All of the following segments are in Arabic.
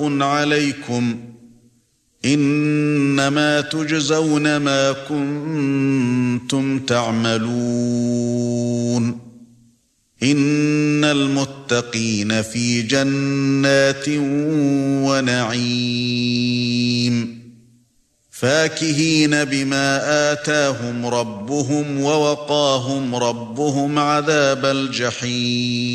عليكم إنما تجزون ما كنتم تعملون إن المتقين في جنات ونعيم فاكهين بما آتاهم ربهم ووقاهم ربهم عذاب الجحيم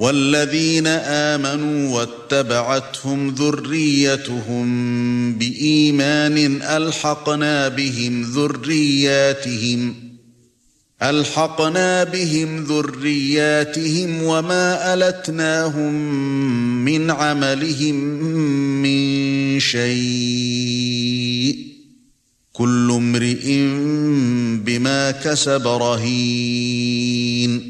والذين آمنوا واتبعتهم ذريتهم بإيمان ألحقنا بهم ذرياتهم ألحقنا بهم ذرياتهم وما ألتناهم من عملهم من شيء كل امرئ بما كسب رهين.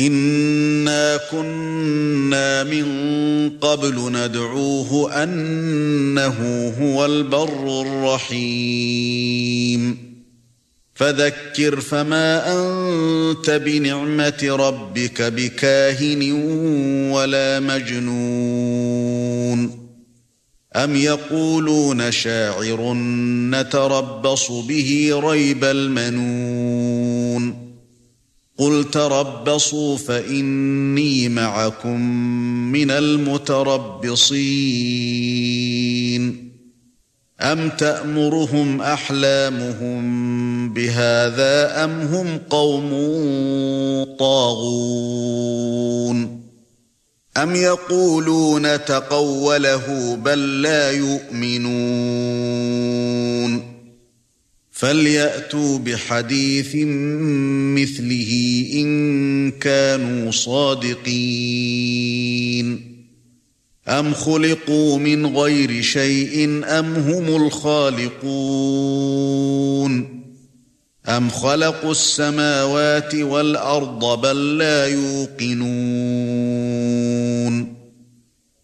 إنا كنا من قبل ندعوه أنه هو البر الرحيم فذكر فما انت بنعمه ربك بكاهن ولا مجنون ام يقولون شاعر نتربص به ريب المنون قل تربصوا فإني معكم من المتربصين. أَمْ تَأْمُرُهُمْ أَحْلَامُهُمْ بِهَذَا أَمْ هُمْ قَوْمٌ طَاغُونَ؟ أَمْ يَقُولُونَ تَقَوَّلَهُ بَل لَّا يُؤْمِنُونَ؟ فَلْيَأْتُوا بِحَدِيثٍ مِثْلِهِ إِن كَانُوا صَادِقِينَ. أَمْ خُلِقُوا مِنْ غَيْرِ شَيْءٍ أَمْ هُمُ الْخَالِقُونَ؟ أَمْ خَلَقُوا السَّمَاوَاتِ وَالْأَرْضَ بَل لَّا يُوقِنُونَ؟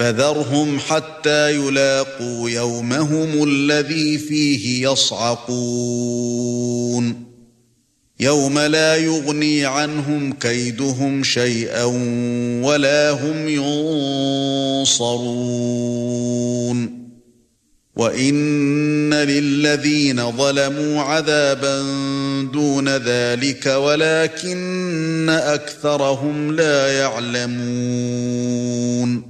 فَذَرْهُمْ حَتَّى يُلاقُوا يَوْمَهُمُ الَّذِي فِيهِ يَصْعَقُونَ. يَوْمَ لَا يُغْنِي عَنْهُمْ كَيْدُهُمْ شَيْئًا وَلَا هُمْ يُنصَرُونَ. وَإِنَّ لِلَّذِينَ ظَلَمُوا عَذَابًا دُونَ ذَلِكَ وَلَكِنَّ أَكْثَرَهُمْ لَا يَعْلَمُونَ.